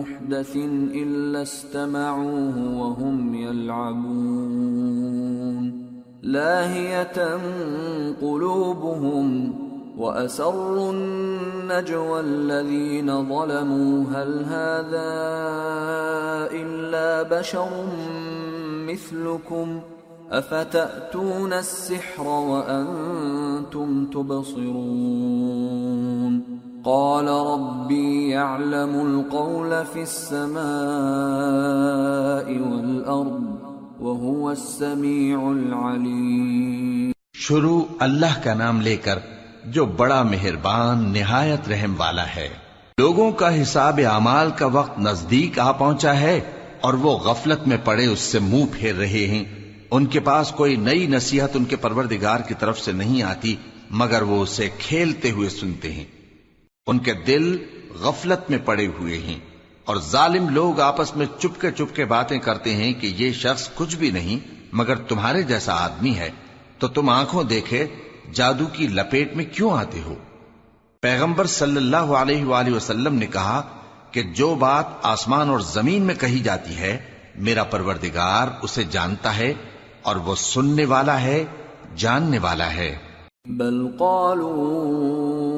محدث إلا استمعوه وهم يلعبون. لاهية قلوبهم وأسروا النجوى الذين ظلموا. هل هذا إلا بشر مثلكم؟ أفتأتون السحر وأنتم تبصرون؟ قال ربي يعلم القول في السماء والأرض وهو السميع العليم شروع اللہ کا نام لے کر جو بڑا مہربان، نہایت رحم والا ہے۔ لوگوں کا حساب اعمال کا وقت نزدیک آ پہنچا ہے اور وہ غفلت میں پڑے اس سے منہ پھیر رہے ہیں۔ ان کے پاس کوئی نئی نصیحت ان کے پروردگار کی طرف سے نہیں آتی، مگر وہ اسے کھیلتے ہوئے سنتے ہیں۔ ان کے دل غفلت میں پڑے ہوئے ہیں اور ظالم لوگ آپس میں چپکے چپکے باتیں کرتے ہیں کہ یہ شخص کچھ بھی نہیں، مگر تمہارے جیسا آدمی ہے۔ تو تم آنکھوں دیکھے، جادو کی لپیٹ میں کیوں آتے ہو؟ پیغمبر صلی اللہ علیہ وآلہ وسلم نے کہا کہ جو بات آسمان اور زمین میں کہی جاتی ہے، میرا پروردگار اسے جانتا ہے اور وہ سننے والا ہے، جاننے والا ہے۔ بل قالوا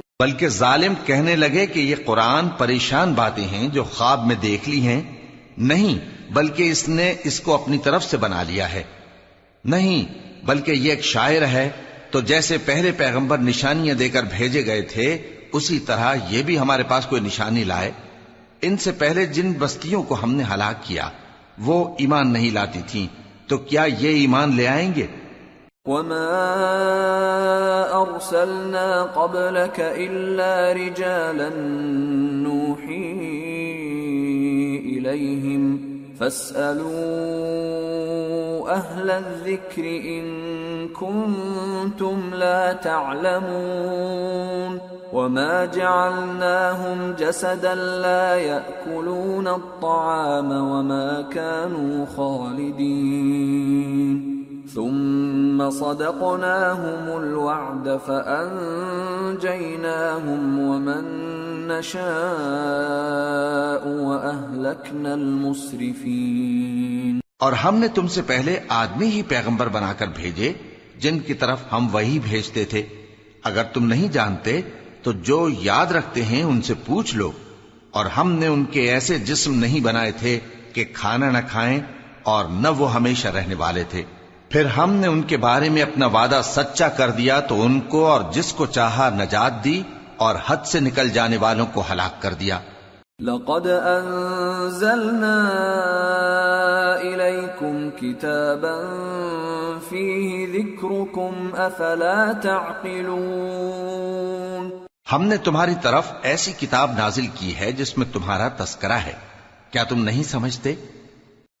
بلکہ ظالم کہنے لگے کہ یہ قرآن پریشان باتیں ہیں جو خواب میں دیکھ لی ہیں۔ نہیں، بلکہ اس نے اس کو اپنی طرف سے بنا لیا ہے۔ نہیں، بلکہ یہ ایک شاعر ہے۔ تو جیسے پہلے پیغمبر نشانیاں دے کر بھیجے گئے تھے، اسی طرح یہ بھی ہمارے پاس کوئی نشانی لائے۔ ان سے پہلے جن بستیوں کو ہم نے ہلاک کیا، وہ ایمان نہیں لاتی تھیں۔ تو کیا یہ ایمان لے آئیں گے؟ وما أرسلنا قبلك إلا رجالا نوحي إليهم فاسألوا أهل الذكر إن كنتم لا تعلمون وما جعلناهم جسدا لا يأكلون الطعام وما كانوا خالدين ثم صدقناهم الوعد فأنجيناهم ومن نشاء وأهلكنا المسرفين. اور ہم نے تم سے پہلے آدمی ہی پیغمبر بنا کر بھیجے جن کی طرف ہم وہی بھیجتے تھے۔ اگر تم نہیں جانتے تو جو یاد رکھتے ہیں ان سے پوچھ لو۔ اور ہم نے ان کے ایسے جسم نہیں بنائے تھے کہ کھانا نہ کھائیں اور نہ وہ ہمیشہ رہنے والے تھے۔ پھر ہم نے ان کے بارے میں اپنا وعدہ سچا کر دیا تو ان کو اور جس کو چاہا نجات دی اور حد سے نکل جانے والوں کو ہلاک کر دیا۔ لقد أنزلنا إليكم كتابا فيه ذكركم أفلا تعقلون۔ ہم نے تمہاری طرف ایسی کتاب نازل کی ہے جس میں تمہارا تذکرہ ہے۔ کیا تم نہیں سمجھتے؟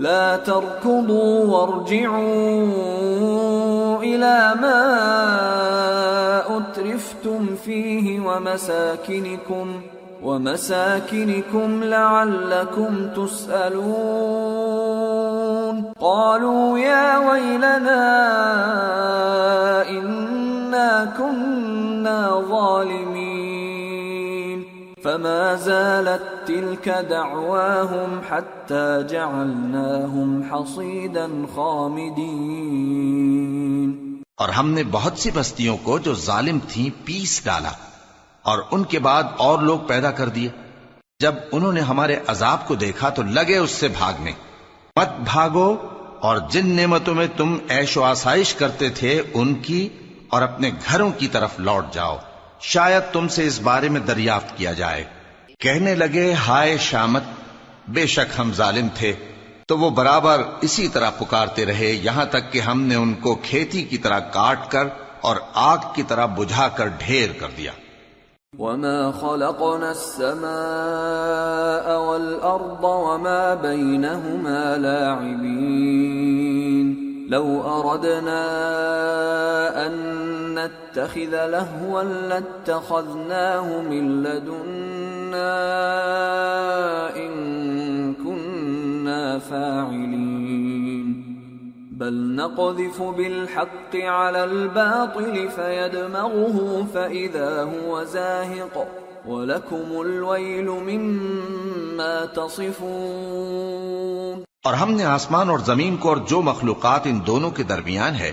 لا تركضوا وارجعوا إلى ما أترفتم فيه ومساكنكم ومساكنكم لعلكم تسألون. قالوا يا ويلنا إنا كنا ظالمين. فما زالت تلك دعواهم حتى جعلناهم حصيدا خامدين۔ اور ہم نے بہت سی بستیوں کو جو ظالم تھیں پیس ڈالا اور ان کے بعد اور لوگ پیدا کر دیے۔ جب انہوں نے ہمارے عذاب کو دیکھا تو لگے اس سے بھاگنے۔ مت بھاگو اور جن نعمتوں میں تم ایش و آسائش کرتے تھے ان کی اور اپنے گھروں کی طرف لوٹ جاؤ۔ شاید تم سے اس بارے میں دریافت کیا جائے۔ کہنے لگے، ہائے شامت، بے شک ہم ظالم تھے۔ تو وہ برابر اسی طرح پکارتے رہے، یہاں تک کہ ہم نے ان کو کھیتی کی طرح کاٹ کر اور آگ کی طرح بجھا کر ڈھیر کر دیا۔ وما خلقنا السماء والأرض وما بينهما لاعبين۔ لو أردنا أن نتخذ لهوا لاتخذناه من لدنا إن كنا فاعلين. بل نقذف بالحق على الباطل فيدمغه فإذا هو زاهق. ولكم الويل مما تصفون. اور ہم نے آسمان اور زمین کو اور جو مخلوقات ان دونوں کے درمیان ہے،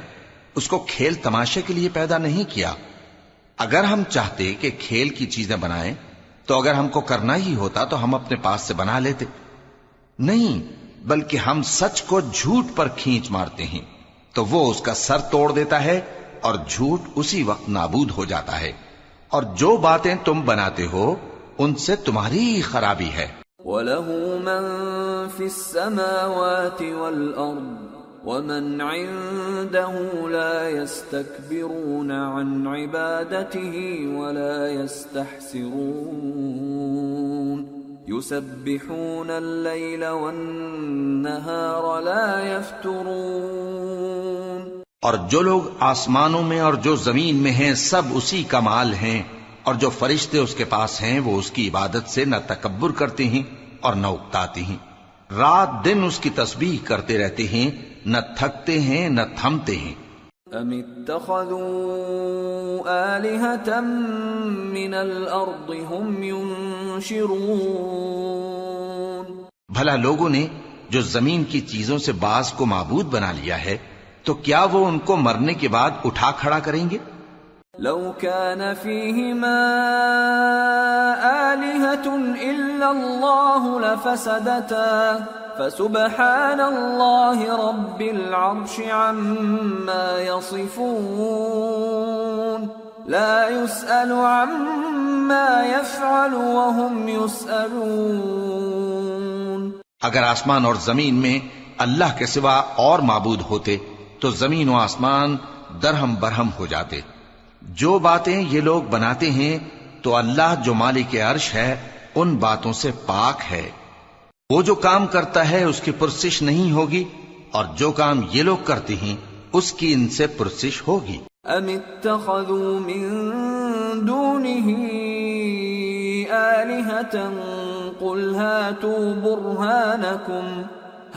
اس کو کھیل تماشے کے لیے پیدا نہیں کیا۔ اگر ہم چاہتے کہ کھیل کی چیزیں بنائیں، تو اگر ہم کو کرنا ہی ہوتا تو ہم اپنے پاس سے بنا لیتے۔ نہیں، بلکہ ہم سچ کو جھوٹ پر کھینچ مارتے ہیں، تو وہ اس کا سر توڑ دیتا ہے اور جھوٹ اسی وقت نابود ہو جاتا ہے۔ اور جو باتیں تم بناتے ہو، ان سے تمہاری خرابی ہے۔ وله من في السماوات والأرض ومن عنده لا يستكبرون عن عبادته ولا يستحسرون يسبحون الليل والنهار لا يفترون اور جو لوگ آسمانوں میں اور جو زمین میں ہیں، سب اسی کا مال ہیں۔ اور جو فرشتے اس کے پاس ہیں وہ اس کی عبادت سے نہ تکبر کرتے ہیں اور نہ اکتاتے ہیں۔ رات دن اس کی تسبیح کرتے رہتے ہیں نہ تھکتے ہیں نہ تھمتے ہیں۔ أم اتخذوا آلهة من الأرض هم ينشرون۔ بھلا لوگوں نے جو زمین کی چیزوں سے بعض کو معبود بنا لیا ہے تو کیا وہ ان کو مرنے کے بعد اٹھا کھڑا کریں گے؟ لو كان فيهما آلهة إلا الله لفسدتا. فسبحان الله رب العرش عما يصفون. لا يسأل عما يفعل وهم يسألون. اگر آسمان اور زمین میں اللہ کے سوا اور معبود ہوتے تو زمین و آسمان درہم برہم ہو جاتے۔ جو باتیں یہ لوگ بناتے ہیں، تو اللہ جو مالک عرش ہے، ان باتوں سے پاک ہے۔ وہ جو کام کرتا ہے، اس کی پرسش نہیں ہوگی، اور جو کام یہ لوگ کرتے ہیں، اس کی ان سے پرسش ہوگی۔ أم اتخذوا من دونه آلهة قل هاتوا برهانكم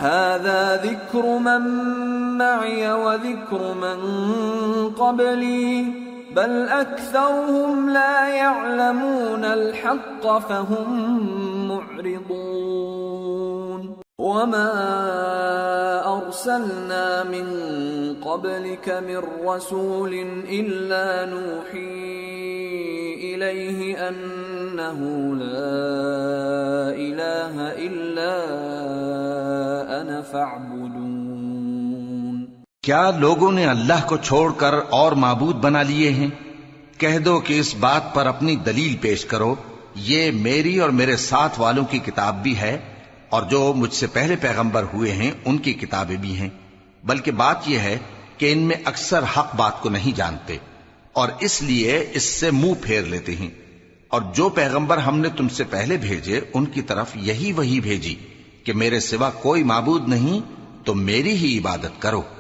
هذا ذكر من معي وذكر من قبلي بل أكثرهم لا يعلمون الحق فهم معرضون. وما أرسلنا من قبلك من رسول إلا نوحي إليه أنه لا إله إلا أنا فاعبدون. کیا لوگوں نے اللہ کو چھوڑ کر اور معبود بنا لیے ہیں؟ کہہ دو کہ اس بات پر اپنی دلیل پیش کرو، یہ میری اور میرے ساتھ والوں کی کتاب بھی ہے، اور جو مجھ سے پہلے پیغمبر ہوئے ہیں، ان کی کتابیں بھی ہیں۔ بلکہ بات یہ ہے کہ ان میں اکثر حق بات کو نہیں جانتے، اور اس لیے اس سے منہ پھیر لیتے ہیں۔ اور جو پیغمبر ہم نے تم سے پہلے بھیجے، ان کی طرف یہی وہی بھیجی کہ میرے سوا کوئی معبود نہیں، تو میری ہی عبادت کرو۔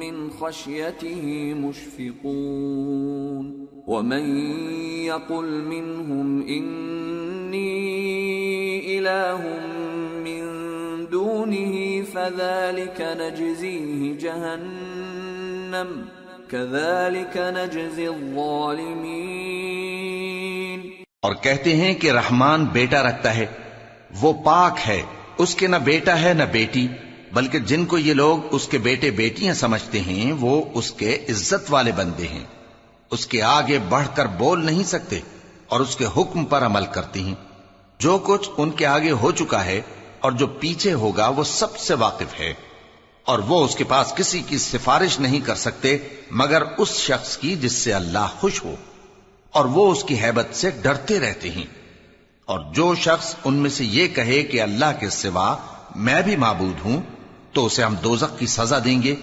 من خشيته مشفقون ومن يقل منهم إني إله من دونه فذلك نجزيه جهنم كذلك نجزي الظالمين اور کہتے ہیں کہ رحمان بیٹا رکھتا ہے، وہ پاک ہے، اس کے نہ بیٹا ہے نہ بیٹی بلکہ جن کو یہ لوگ اس کے بیٹے بیٹیاں سمجھتے ہیں، وہ اس کے عزت والے بندے ہیں۔ اس کے آگے بڑھ کر بول نہیں سکتے اور اس کے حکم پر عمل کرتے ہیں۔ جو کچھ ان کے آگے ہو چکا ہے اور جو پیچھے ہوگا، وہ سب سے واقف ہے۔ اور وہ اس کے پاس کسی کی سفارش نہیں کر سکتے، مگر اس شخص کی جس سے اللہ خوش ہو۔ اور وہ اس کی حیبت سے ڈرتے رہتے ہیں۔ اور جو شخص ان میں سے یہ کہے کہ اللہ کے سوا میں بھی معبود ہوں تو اسے ہم دوزخ کی سزا دیں گے۔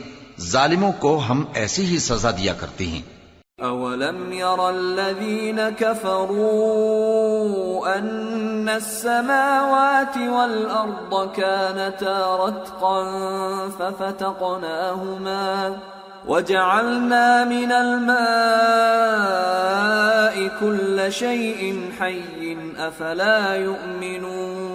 ظالموں کو ہم ایسی ہی سزا دیا کرتے ہیں۔ أولم ير الذين كفروا أن السماوات والأرض كانتا رتقا ففتقناهما وجعلنا من الماء كل شيء حي أفلا يؤمنون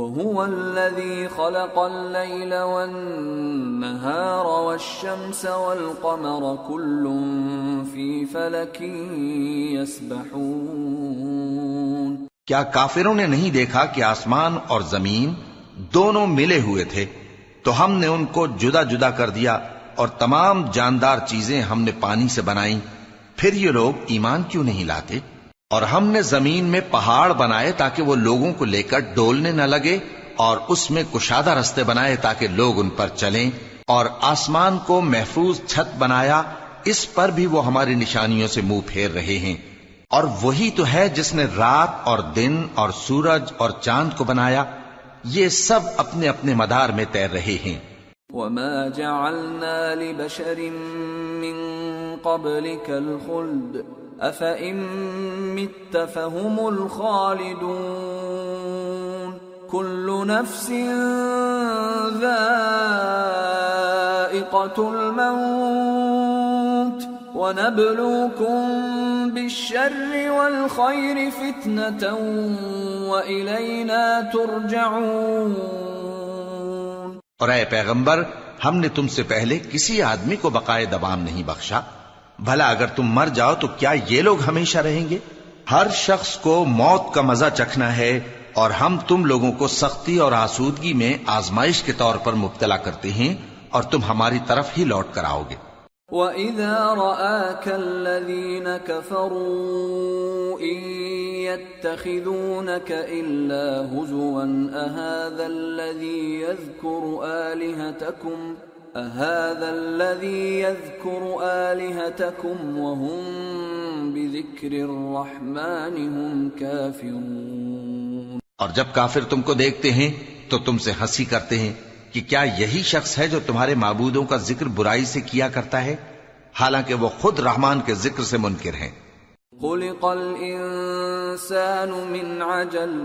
وهو الذي خلق الليل والنهار والشمس والقمر كل في فلك يسبحون. کیا کافروں نے نہیں دیکھا کہ آسمان اور زمین دونوں ملے ہوئے تھے؟ تو ہم نے ان کو جدا جدا کر دیا اور تمام جاندار چیزیں ہم نے پانی سے بنائیں۔ پھر یہ لوگ ایمان کیوں نہیں لاتے؟ اور ہم نے زمین میں پہاڑ بنائے تاکہ وہ لوگوں کو لے کر ڈولنے نہ لگے اور اس میں کشادہ رستے بنائے تاکہ لوگ ان پر چلیں اور آسمان کو محفوظ چھت بنایا، اس پر بھی وہ ہماری نشانیوں سے منہ پھیر رہے ہیں۔ اور وہی تو ہے جس نے رات اور دن اور سورج اور چاند کو بنایا، یہ سب اپنے اپنے مدار میں تیر رہے ہیں۔ وما جعلنا لبشر من قبلك الخلد أفإن مت فهم الخالدون كل نفس ذائقة الموت ونبلوكم بالشر والخير فتنة وإلينا ترجعون اور اے پیغمبر، ہم نے تم سے پہلے کسی آدمی کو بقائے دوام نہیں بخشا۔ بھلا اگر تم مر جاؤ تو کیا یہ لوگ ہمیشہ رہیں گے؟ ہر شخص کو موت کا مزہ چکھنا ہے اور ہم تم لوگوں کو سختی اور آسودگی میں آزمائش کے طور پر مبتلا کرتے ہیں اور تم ہماری طرف ہی لوٹ کر آؤ گے۔ وَإِذَا رَآكَ الَّذِينَ كَفَرُوا إِن يَتَّخِذُونَكَ إِلَّا هُزُوًا أَهَذَا الَّذِي يَذْكُرُ آلِهَتَكُمْ أَهَذَا الَّذِي يَذْكُرُ آلِهَتَكُمْ وَهُمْ بِذِكْرِ الرَّحْمَنِ هُمْ كَافِرُونَ اور جب کافر تم کو دیکھتے ہیں تو تم سے ہنسی کرتے ہیں کہ کیا یہی شخص ہے جو تمہارے معبودوں کا ذکر برائی سے کیا کرتا ہے؟ حالانکہ وہ خود رحمان کے ذکر سے منکر ہیں۔ خلق الإنسان من عجل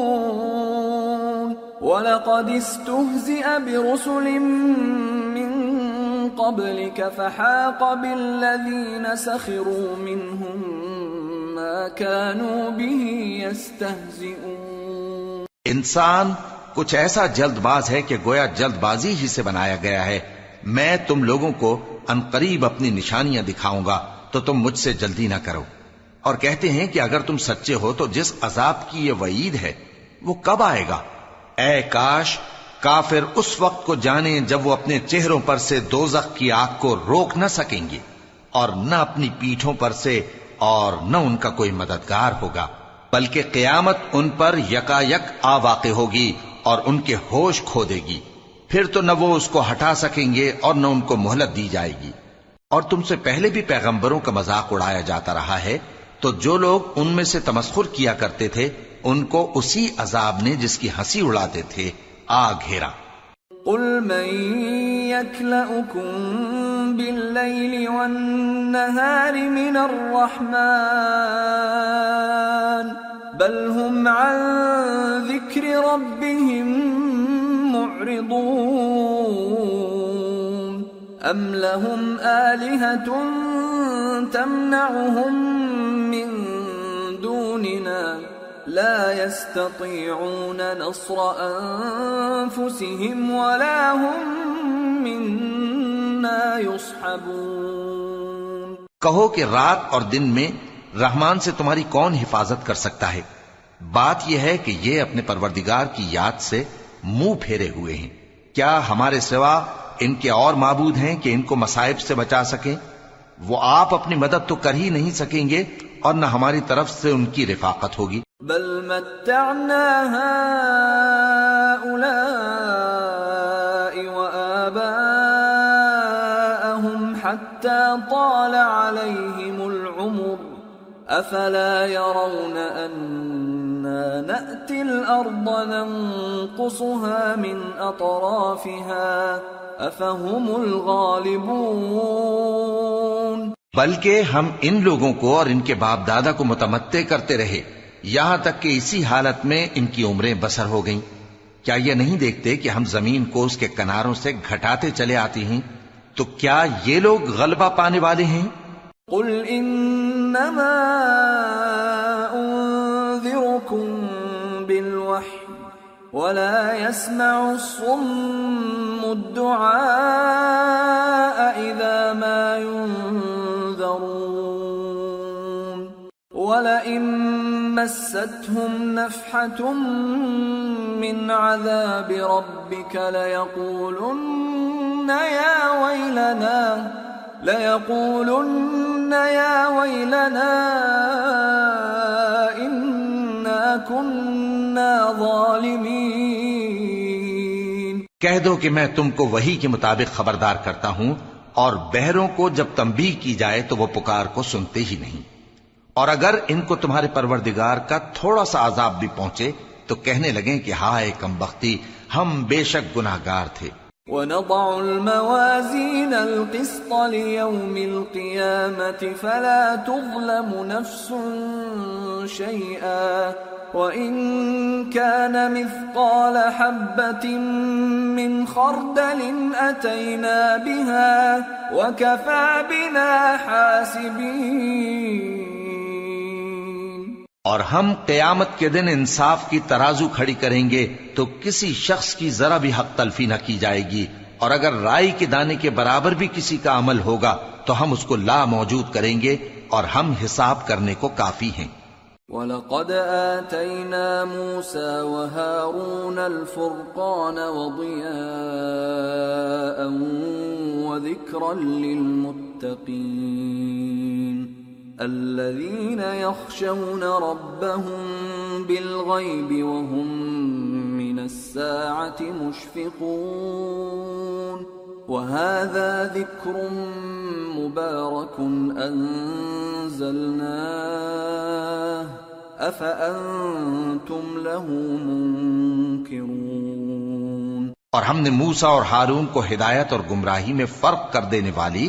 ولقد استهزئ برسل من قبلك فحاق بالذين سخروا منهم ما كانوا به يستهزئون انسان، کچھ ایسا جلد باز ہے کہ گویا جلد بازی ہی سے بنایا گیا ہے۔ میں تم لوگوں کو انقریب اپنی نشانیاں دکھاؤں گا، تو تم مجھ سے جلدی نہ کرو۔ اور کہتے ہیں کہ اگر تم سچے ہو تو جس عذاب کی یہ وعید ہے، وہ کب آئے گا؟ اے کاش، کافر اس وقت کو جانے جب وہ اپنے چہروں پر سے دوزخ کی آگ کو روک نہ سکیں گے اور نہ اپنی پیٹھوں پر سے اور نہ ان کا کوئی مددگار ہوگا، بلکہ قیامت ان پر یکا یک آ واقع ہوگی اور ان کے ہوش کھو دے گی۔ پھر تو نہ وہ اس کو ہٹا سکیں گے اور نہ ان کو مہلت دی جائے گی۔ اور تم سے پہلے بھی پیغمبروں کا مذاق اڑایا جاتا رہا ہے، تو جو لوگ ان میں سے تمسخر کیا کرتے تھے ان کو اسی عذاب نے جس کی ہنسی اڑاتے تھے، آ گھیرا۔ قل من يكلأكم بالليل والنهار من الرحمن بل هم عن ذكر ربهم معرضون أم لهم آلهة تمنعهم لا يستطيعون نصر أنفسهم ولا هم منا يصحبون. کہو کہ رات اور دن میں رحمان سے تمہاری کون حفاظت کر سکتا ہے؟ بات یہ ہے کہ یہ اپنے پروردگار کی یاد سے منہ پھیرے ہوئے ہیں۔ کیا ہمارے سوا ان کے اور معبود ہیں کہ ان کو مصائب سے بچا سکیں؟ وہ آپ اپنی مدد تو کر ہی نہیں سکیں گے اور نہ ہماری طرف سے ان کی رفاقت ہوگی۔ بل متعنا هؤلاء وآباءهم حتى طال عليهم العمر. أفلا يرون أنا نأتي الأرض ننقصها من أطرافها؟ أفهم الغالبون؟ بلکہ ہم ان لوگوں کو اور ان کے باپ دادا کو متمتع کرتے رہے۔ یہاں تک کہ اسی حالت میں ان کی عمریں بسر ہو گئیں۔ کیا یہ نہیں دیکھتے کہ ہم زمین کو اس کے کناروں سے گھٹاتے چلے آتی ہیں؟ تو کیا یہ لوگ غلبہ پانے والے ہیں؟ قل انما انذركم بالوحي ولا يسمع الصم الدعاء اذا ما ينذرون ولئن مستهم نفحة من عذاب ربك ليقولن يا ويلنا، ليقولن يا ويلنا إنا كنا ظالمين۔ کہہ دو کہ میں تم کو وہی کے مطابق خبردار کرتا ہوں اور بہروں کو جب تنبیہ کی جائے تو وہ پکار کو سنتے ہی نہیں۔ اور اگر ان کو تمہارے پروردگار کا تھوڑا سا عذاب بھی پہنچے، تو کہنے لگیں کہ ہائے کم بختی، ہم بے شک گناہ گار تھے۔ ونضع الموازين القسط ليوم القيامة فلا تظلم نفس شيئا وإن كان مثقال حبة من خردل أتينا بها وكفى بنا حاسبين اور ہم قیامت کے دن انصاف کی ترازو کھڑی کریں گے تو کسی شخص کی ذرا بھی حق تلفی نہ کی جائے گی۔ اور اگر رائی کے دانے کے برابر بھی کسی کا عمل ہوگا تو ہم اس کو لا موجود کریں گے اور ہم حساب کرنے کو کافی ہیں۔ وَلَقَدْ آتَيْنَا مُوسَى وَهَارُونَ الْفُرْقَانَ وَضِيَاءً وَذِكْرًا لِلْمُتَّقِينَ۔ الذين يخشون ربهم بالغيب وهم من الساعة مشفقون وهذا ذكر مبارك أنزلناه أفأنتم له منكرون اور ہم نے موسا اور ہارون کو ہدایت اور گمراہی میں فرق کر دینے والی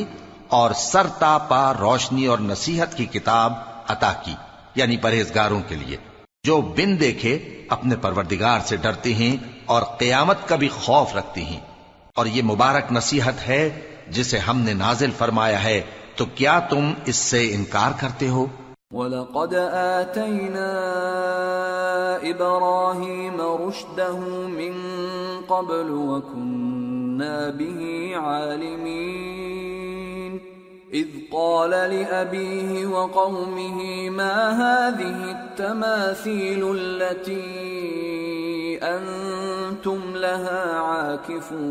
اور سر تا پا روشنی اور نصیحت کی کتاب عطا کی یعنی پرہیزگاروں کے لیے۔ جو بن دیکھے اپنے پروردگار سے ڈرتے ہیں اور قیامت کا بھی خوف رکھتی ہیں۔ اور یہ مبارک نصیحت ہے جسے ہم نے نازل فرمایا ہے۔ تو کیا تم اس سے انکار کرتے ہو؟ وَلَقَدْ آتَيْنَا إِبْرَاهِيمَ رُشْدَهُ مِن قَبْلُ وَكُنَّا بِهِ عَالِمِينَ إِذْ قَالَ لِأَبِيهِ وَقَوْمِهِ مَا هَذِهِ التَّمَاثِيلُ الَّتِي أَنْتُمْ لَهَا عَاكِفُونَ؟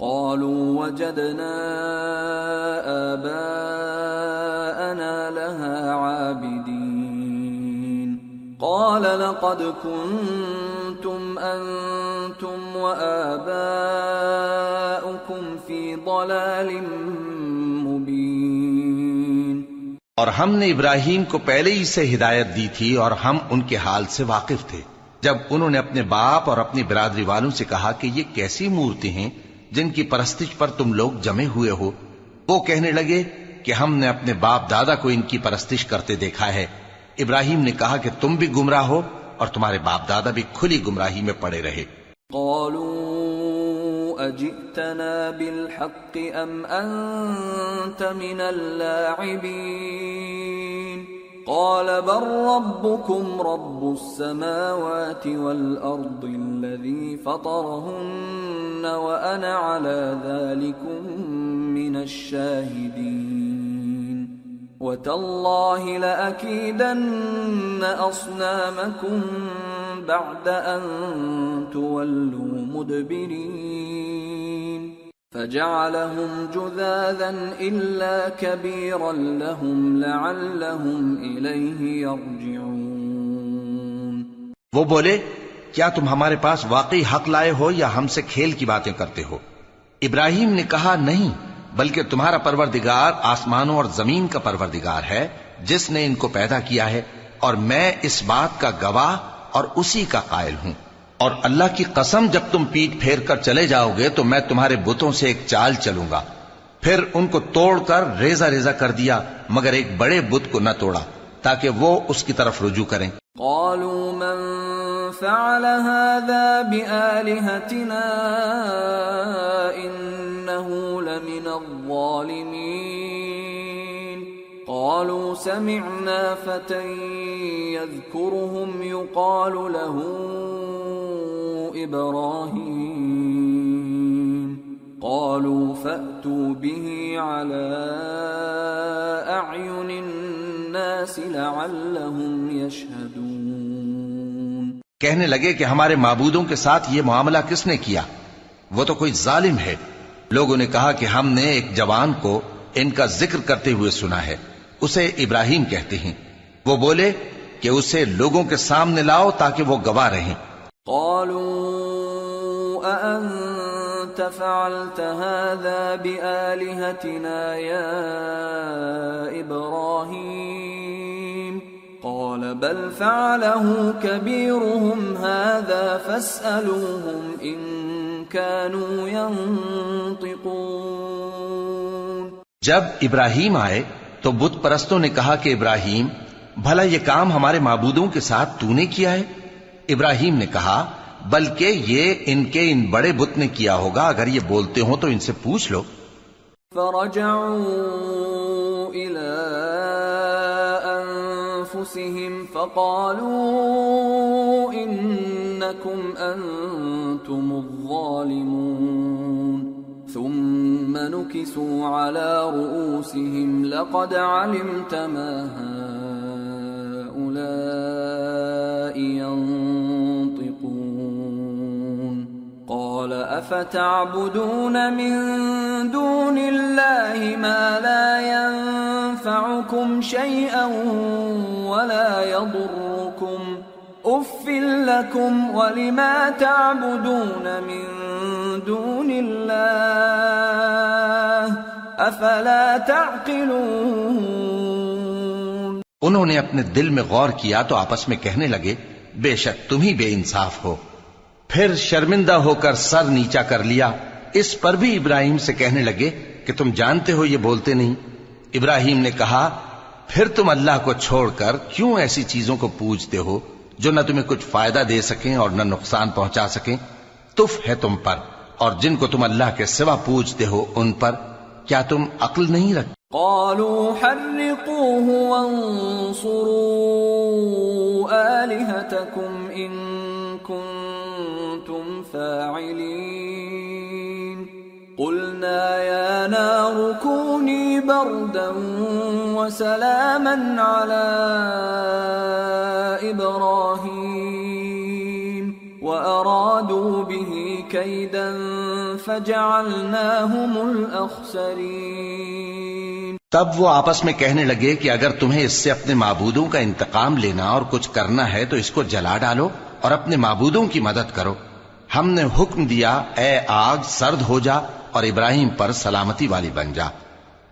قالوا وجدنا آباءنا لها عابدين. قال لقد كنتم أنتم وآباؤكم ضلال مبين اور ہم نے ابراہیم کو پہلے ہی سے ہدایت دی تھی اور ہم ان کے حال سے واقف تھے۔ جب انہوں نے اپنے باپ اور اپنی برادری والوں سے کہا کہ یہ کیسی مورتی ہیں جن کی پرستش پر تم لوگ جمے ہوئے ہو وہ کہنے لگے کہ ہم نے اپنے باپ دادا کو ان کی پرستش کرتے دیکھا ہے۔ ابراہیم نے کہا کہ تم بھی گمراہ ہو اور تمہارے باپ دادا بھی کھلی گمراہی میں پڑے رہے۔ قالوا اجئتنا بالحق ام انت من اللاعبين قال بل ربكم رب السماوات والارض الذي فطرهن وانا على ذلك من الشاهدين وتالله لأكيدن أصنامكم بعد أن تولوا مدبرين فجعلهم جذاذا إلا كبيرا لهم لعلهم إليه يرجعون وہ بولے، کیا تم ہمارے پاس واقعی حق لائے ہو یا ہم سے کھیل کی باتیں کرتے ہو؟ ابراہیم نے کہا، نہیں بلکہ تمہارا پروردگار آسمانوں اور زمین کا پروردگار ہے، جس نے ان کو پیدا کیا ہے، اور میں اس بات کا گواہ اور اسی کا قائل ہوں۔ اور اللہ کی قسم، جب تم پیٹ پھیر کر چلے جاؤ گے تو میں تمہارے بتوں سے ایک چال چلوں گا۔ پھر ان کو توڑ کر ریزا ریزا کر دیا، مگر ایک بڑے بت کو نہ توڑا، تاکہ وہ اس کی طرف رجوع کریں۔ قالوا من فعل هذا بآلهتنا إنه لمن الظالمين. قالوا سمعنا فتى يذكرهم يقال له إبراهيم. قالوا فأتوا به على أعين الناس لعلهم يشهدون. کہنے لگے کہ ہمارے معبودوں کے ساتھ یہ معاملہ کس نے کیا؟ وہ تو کوئی ظالم ہے۔ لوگوں نے کہا کہ ہم نے ایک جوان کو ان کا ذکر کرتے ہوئے سنا ہے، اسے ابراہیم کہتے ہیں۔ وہ بولے کہ اسے لوگوں کے سامنے لاؤ تاکہ وہ گواہ رہیں۔ قالوا أأنت فعلت هذا بآلهتنا يا إبراهيم؟ قال بل فعله كبيرهم هذا فاسألوهم إن كانوا ينطقون۔ جب ابراہیم آئے تو بت پرستوں نے کہا کہ ابراہیم بھلا یہ کام ہمارے معبودوں کے ساتھ تو نے کیا ہے؟ ابراہیم نے کہا بلکہ یہ ان کے ان بڑے بت نے کیا ہوگا اگر یہ بولتے ہوں تو ان سے پوچھ لو۔ فرجعوا إلى أنفسهم فقالوا إنكم أنتم الظالمون ثم نكسوا على رؤوسهم لقد علمت ما هؤلاء ينطقون قال أفتعبدون من دون الله ما لا ينفعكم شيئا ولا يضركم لكم ولما تعبدون من دون الله أفلا تعقلون انہوں نے اپنے دل میں غور کیا تو آپس میں کہنے لگے، بے شک تم ہی بے انصاف ہو۔ پھر شرمندہ ہو کر سر نیچا کر لیا۔ اس پر بھی ابراہیم سے کہنے لگے کہ تم جانتے ہو یہ بولتے نہیں۔ ابراہیم نے کہا، پھر تم اللہ کو چھوڑ کر کیوں ایسی چیزوں کو پوجتے ہو؟ جو نہ تمہیں کچھ فائدہ دے سکیں اور نہ نقصان پہنچا سکیں، تف ہے تم پر۔ اور جن کو تم اللہ کے سوا پوجتے ہو، ان پر کیا تم عقل نہیں رکھتے؟ قالوا حرقوه وانصروا آلهتكم إن كنتم فاعلين۔ قلنا يا نار كوني بردا وسلاما على إبراهيم وأرادوا به كيدا فجعلناهم الأخسرين. تب وہ آپس میں کہنے لگے کہ اگر تمہیں اس سے اپنے معبودوں کا انتقام لینا اور کچھ کرنا ہے تو اس کو جلا ڈالو اور اپنے معبودوں کی مدد کرو۔ ہم نے حکم دیا، اے آگ، سرد ہو جا اور ابراہیم پر سلامتی والی بن جا۔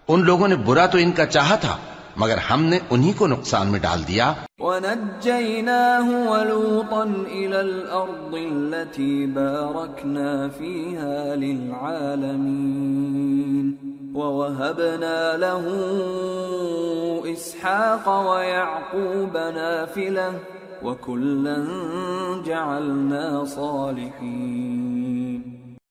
ان لوگوں نے برا تو ان کا چاہا تھا، مگر ہم نے انہی کو نقصان میں ڈال دیا۔ ونجيناه ولوطا إلى الأرض التي باركنا فيها للعالمين ووهبنا له إسحاق ويعقوب نافلة وكلا جعلنا صالحين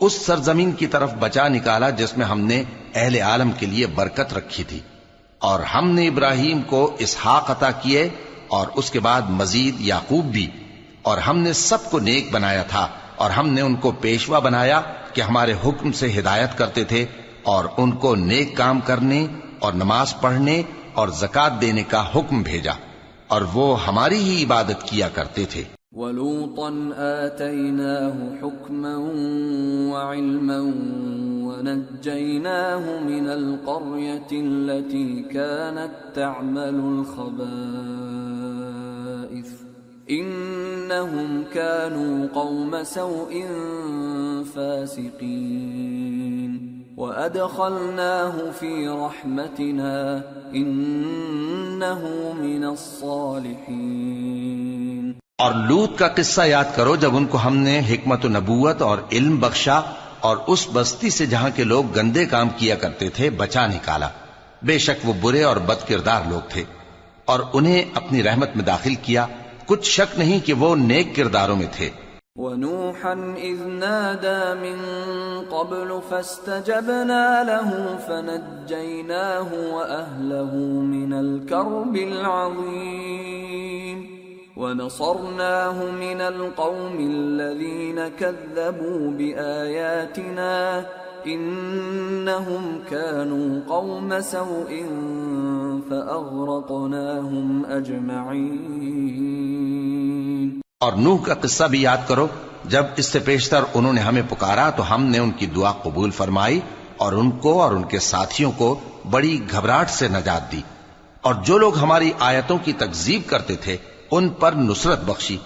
اس سرزمین کی طرف بچا نکالا جس میں ہم نے اہل عالم کے لیے برکت رکھی تھی اور ہم نے ابراہیم کو اسحاق عطا کیے اور اس کے بعد مزید یعقوب بھی اور ہم نے سب کو نیک بنایا تھا اور ہم نے ان کو پیشوا بنایا کہ ہمارے حکم سے ہدایت کرتے تھے اور ان کو نیک کام کرنے اور نماز پڑھنے اور زکات دینے کا حکم بھیجا اور وہ ہماری ہی عبادت کیا کرتے تھے۔ ولوطا آتيناه حكما وعلما ونجيناه من القرية التي كانت تعمل الخبائث. إنهم كانوا قوم سوء فاسقين. وأدخلناه في رحمتنا إنه من الصالحين. اور لوت کا قصہ یاد کرو جب ان کو ہم نے حکمت و نبوت اور علم بخشا اور اس بستی سے جہاں کے لوگ گندے کام کیا کرتے تھے، بچا نکالا۔ بے شک وہ برے اور بد کردار لوگ تھے۔ اور انہیں اپنی رحمت میں داخل کیا۔ کچھ شک نہیں کہ وہ نیک کرداروں میں تھے۔ ونوحا إذ نادى من قبل فاستجبنا له فنجيناه وأهله من الكرب العظيم۔ ونصرناه من القوم الذين كذبوا بآياتنا إنهم كانوا قوم سوء فأغرقناهم أجمعين. اور نوح کا قصہ بھی یاد کرو، جب اس سے پیشتر انہوں نے ہمیں پکارا تو ہم نے ان کی دعا قبول فرمائی اور ان کو اور ان کے ساتھیوں کو بڑی گھبراہٹ سے نجات دی۔ اور جو لوگ ہماری آیتوں کی تکذیب کرتے تھے ان پر نصرت بخشی۔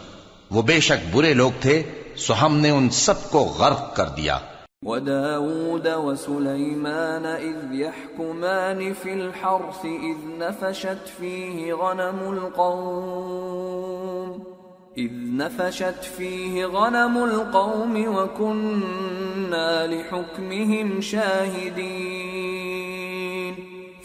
وہ بے شک برے لوگ تھے، سو ہم نے ان سب کو غرق کر دیا۔ وداود وسليمان إذ يحكمان في الحرث إذ نفشت فيه غنم القوم۔ إذ نفشت فيه غنم القوم وكنا لحكمهم شاهدين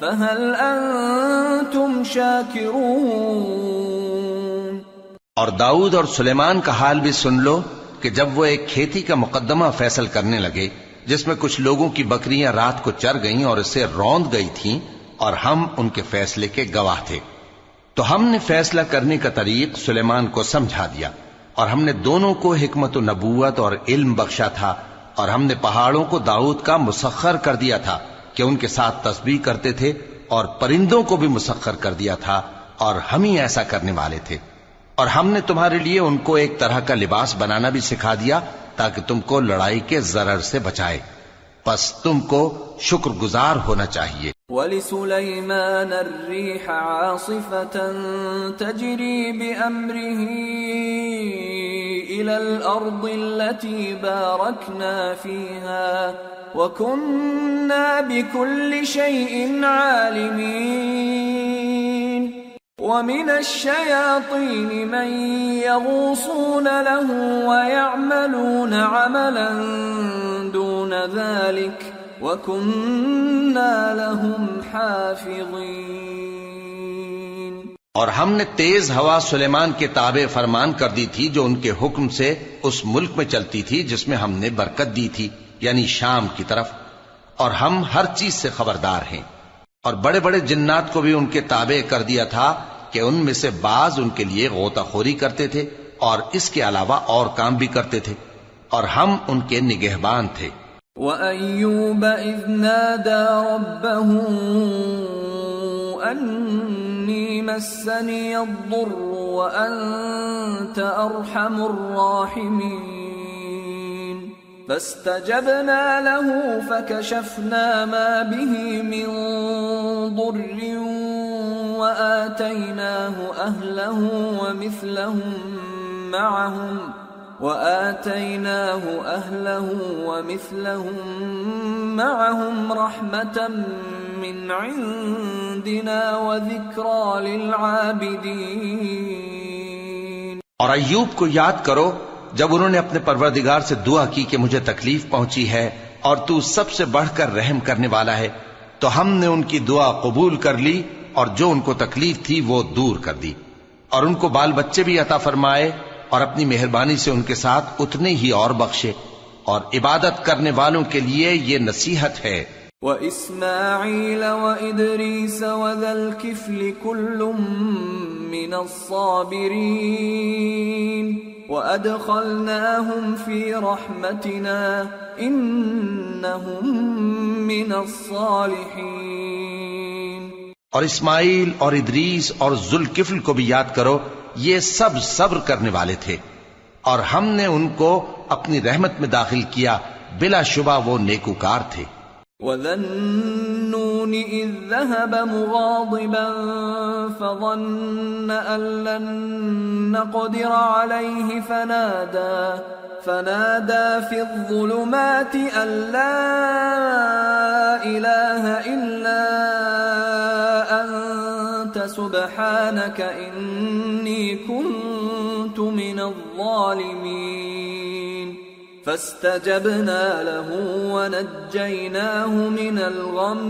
فهل أنتم شاكرون؟ اور داؤد اور سلیمان کا حال بھی سن لو کہ کہ جب وہ ایک کھیتی کا مقدمہ فیصل کرنے لگے، جس میں کچھ لوگوں کی بکریاں رات کو چر گئیں اور اسے روند گئی تھیں اور ہم ان کے فیصلے کے گواہ تھے۔ تو ہم نے فیصلہ کرنے کا طریق سلیمان کو سمجھا دیا اور ہم نے دونوں کو حکمت و نبوت اور علم بخشا تھا اور ہم نے پہاڑوں کو داؤد کا مسخر کر دیا تھا۔ کہ ان کے ساتھ تسبیح کرتے تھے اور پرندوں کو بھی مسخر کر دیا تھا اور ہم ہی ایسا کرنے والے تھے۔ اور ہم نے تمہارے لیے ان کو ایک طرح کا لباس بنانا بھی سکھا دیا تاکہ تم کو لڑائی کے ضرر سے بچائے۔ پس تم کو شکر گزار ہونا چاہیے۔ ولسليمان الريح عاصفة تجري بأمره إلى الأرض التي باركنا فيها وكنا بكل شيء عالمين ومن الشياطين من يغوصون له ويعملون عملا دون ذلك وَكُنَّا لَهُمْ حَافِظِينَ اور ہم نے تیز ہوا سلیمان کے تابع فرمان کر دی تھی جو ان کے حکم سے اس ملک میں چلتی تھی جس میں ہم نے برکت دی تھی۔ یعنی شام کی طرف، اور ہم ہر چیز سے خبردار ہیں۔ اور بڑے بڑے جنات کو بھی ان کے تابع کر دیا تھا کہ ان میں سے بعض ان کے لیے غوطہ خوری کرتے تھے، اور اس کے علاوہ اور کام بھی کرتے تھے۔ اور ہم ان کے نگہبان تھے۔ وَأَيُّوبَ إِذْ نَادَى رَبَّهُ أَنِّي مَسَّنِيَ الضُّرُّ وَأَنْتَ أَرْحَمُ الرَّاحِمِينَ فَاسْتَجَبْنَا لَهُ فَكَشَفْنَا مَا بِهِ مِنْ ضُرٍّ وَآتَيْنَاهُ أَهْلَهُ وَمِثْلَهُمْ مَعَهُمْ وآتيناه أهله ومثلهم معهم رحمة من عندنا وذكرى للعابدين. اور ایوب کو یاد کرو جب انہوں نے اپنے پروردگار سے دعا کی کہ مجھے تکلیف پہنچی ہے اور تو سب سے بڑھ کر رحم کرنے والا ہے، تو ہم نے ان کی دعا قبول کر لی اور جو ان کو تکلیف تھی وہ دور کر دی۔ اور ان کو بال بچے بھی عطا فرمائے اور اپنی مہربانی سے ان کے ساتھ اتنے ہی اور بخشے۔ اور عبادت کرنے والوں کے لیے یہ نصیحت ہے۔ وَإِسْمَاعِيلَ وَإِدْرِيسَ وَذَا الْكِفْلِ كُلٌّ مِّنَ الصَّابِرِينَ۔ وَأَدْخَلْنَاهُمْ فِي رَحْمَتِنَا إِنَّهُمْ مِّنَ الصَّالِحِينَ۔ اور اسماعیل اور ادریس اور ذوالکفل کو بھی یاد کرو، یہ سب صبر کرنے والے تھے۔ اور ہم نے ان کو اپنی رحمت میں داخل کیا، بلا شبہ وہ نیکوکار تھے۔ وَذَنُّونِ إِذ ذَهَبَ مُغَاضِبًا فَظَنَّ أَن لَّن نَّقْدِرَ عَلَيْهِ فَنَادَى فَنَادَى فِي الظُّلُمَاتِ أَن لَّا إِلَٰهَ إِلَّا أَنتَ، سُبْحَانَكَ إِنِّي كُنتُ مِنَ الظَّالِمِينَ فاستجبنا له ونجيناه من الغم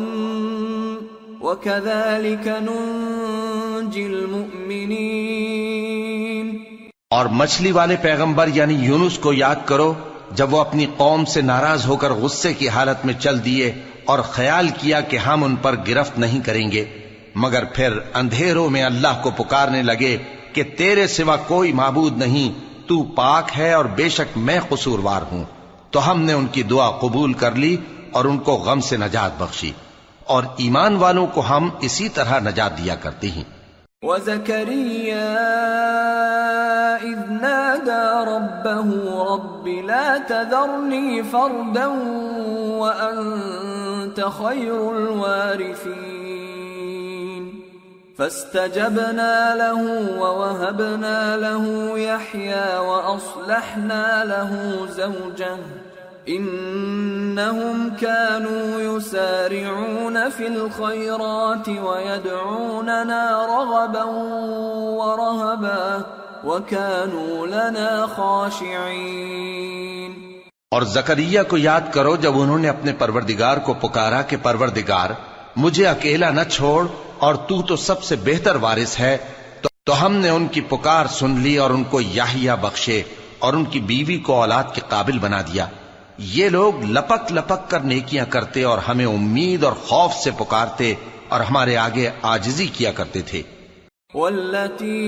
وكذلك ننجي المؤمنين. اور مچھلی والے پیغمبر یعنی یونس کو یاد کرو، جب وہ اپنی قوم سے ناراض ہو کر غصے کی حالت میں چل دیے اور خیال کیا کہ ہم ان پر گرفت نہیں کریں گے، مگر پھر اندھیروں میں اللہ کو پکارنے لگے کہ تیرے سوا کوئی معبود نہیں تو پاک ہے اور بے شک میں قصوروار ہوں، تو ہم نے ان کی دعا قبول کر لی اور ان کو غم سے نجات بخشی، اور ایمان والوں کو ہم اسی طرح نجات دیا کرتے ہیں۔ وزكريا إذ نادى ربه رب لا تذرني فردا وأنت خير الوارثين۔ فاستجبنا له ووهبنا له يحيى وأصلحنا له زوجه. إنهم كانوا يسارعون في الخيرات ويدعوننا رغبا ورهبا وكانوا لنا خاشعين. اور زکریہ کو یاد کرو جب انہوں نے اپنے پروردگار کو پکارا کہ پروردگار، مجھے اکیلا نہ چھوڑ اور تو تو سب سے بہتر وارث ہے تو, تو ہم نے ان کی پکار سن لی اور ان کو یاہیا بخشے اور ان کی بیوی کو اولاد کے قابل بنا دیا۔ یہ لوگ لپک لپک کر نیکیاں کرتے اور ہمیں امید اور خوف سے پکارتے اور ہمارے آگے آجزی کیا کرتے تھے۔ والتي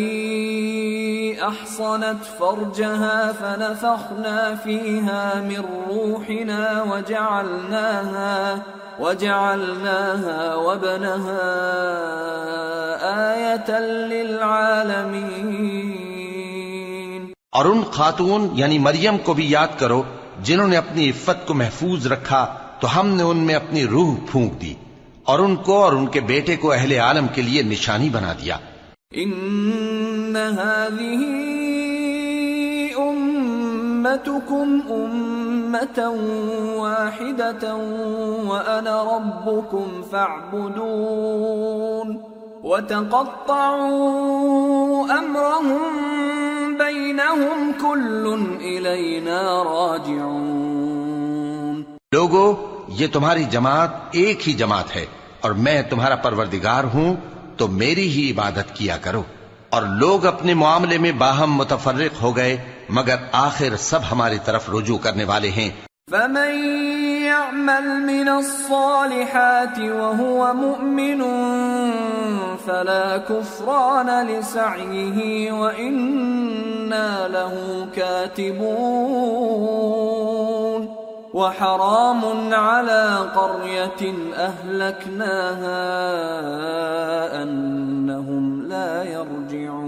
احصنت فرجها فنفخنا فيها من روحنا وجعلناها وجعلناها وابنها آية للعالمين. اور ان خاتون یعنی مریم کو بھی یاد کرو جنہوں نے اپنی عفت کو محفوظ رکھا تو ہم نے ان میں اپنی روح پھونک دی اور ان کو اور ان کے بیٹے کو اہل عالم کے لیے نشانی بنا دیا۔ ان هذه امتكم امه واحده وانا ربكم فاعبدون وتقطعوا امرهم بينهم كل الينا راجعون لوگو، یہ تمہاری جماعت ایک ہی جماعت ہے اور میں تمہارا پروردگار ہوں، تو میری ہی عبادت کیا کرو۔ اور لوگ اپنے معاملے میں باہم متفرق ہو گئے مگر آخر سب ہماری طرف رجوع کرنے والے ہیں۔ فمن يعمل من الصالحات وهو مؤمن فلا كفران لسعيه وإنا له كاتبون وحرام على قرية أهلكناها أنهم لا يرجعون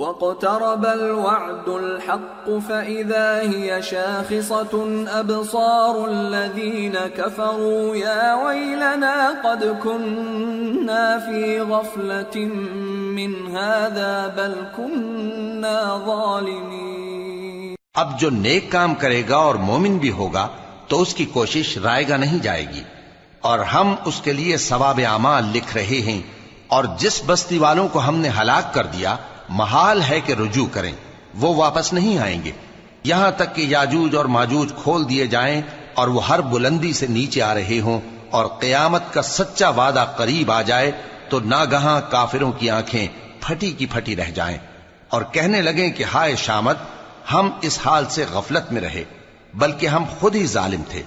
واقترب الوعد الحق فإذا هي شاخصة أبصار الذين كفروا يا ويلنا قد كنا في غفلة من هذا بل كنا ظالمين اب جو نیک کام کرے گا اور مومن بھی ہوگا تو اس کی کوشش رائے گا نہیں جائے گی اور ہم اس کے لیے ثواب اعمال لکھ رہے ہیں اور جس بستی والوں کو ہم نے ہلاک کر دیا محال ہے کہ رجوع کریں، وہ واپس نہیں آئیں گے۔ یہاں تک کہ یاجوج اور ماجوج کھول دیے جائیں اور وہ ہر بلندی سے نیچے آ رہے ہوں اور قیامت کا سچا وعدہ قریب آ جائے تو ناگہاں کافروں کی آنکھیں پھٹی کی پھٹی رہ جائیں اور کہنے لگیں کہ ہائے شامت، ہم اس حال سے غفلت میں رہے، بلکہ ہم خود ہی ظالم تھے۔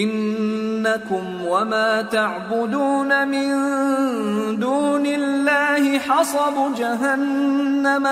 انکم وما تعبدون من دون اللہ حصب جہنم